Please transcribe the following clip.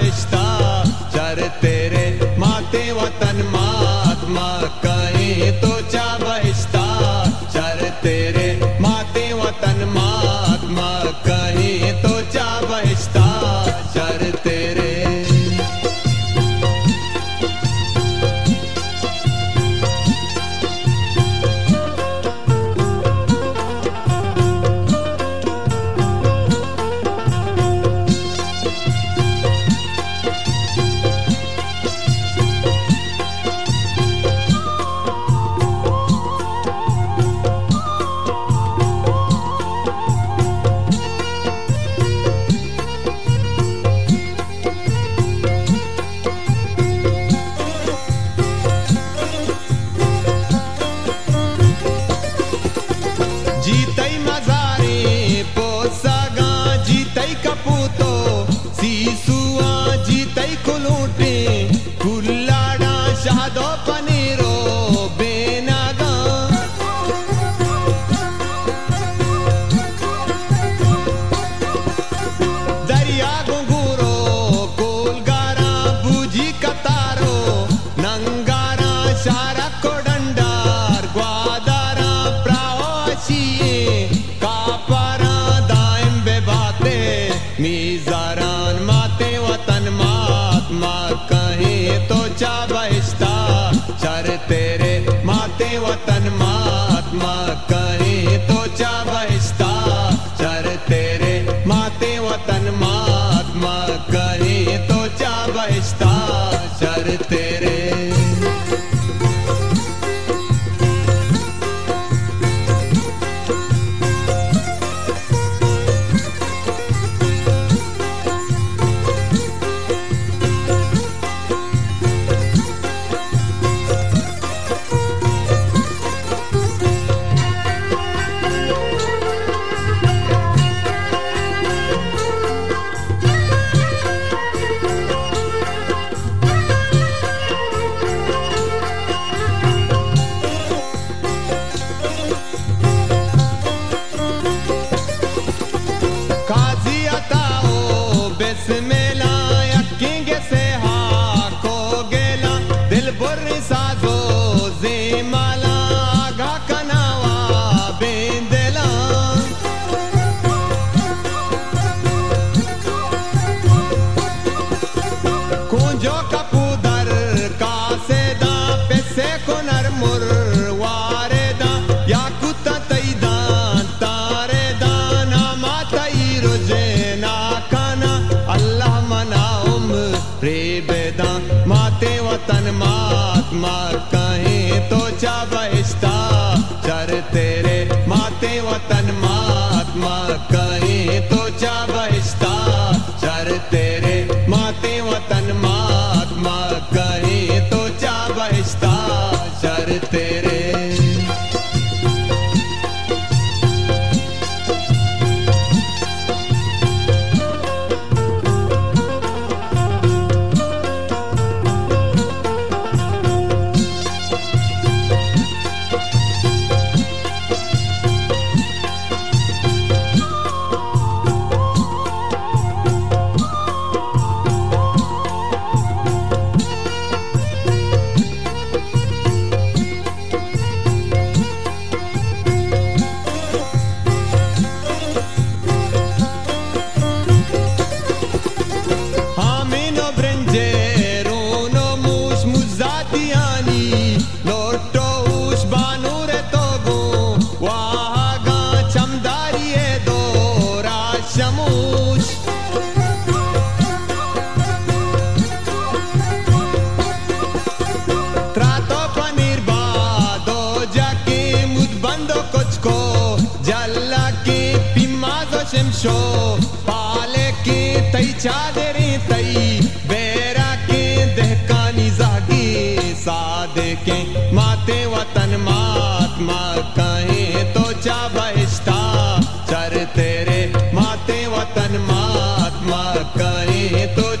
está. Dita وطن ماتما کہیں تو چا بہشتا چر تیرے ماتے وطن ماتما کہیں تو چا بہشتا چر تیرے عطاؤ گیلا۔ دل بر سازو زیمالا آگا کناوا بیندلا کپودر پیسے کنر مر مار کہیں تو چا بہشتا۔ چر تیرے ماتے وطن مات مار کہیں ma kahe to cha bahishta char tere mate watan mat ma kahe to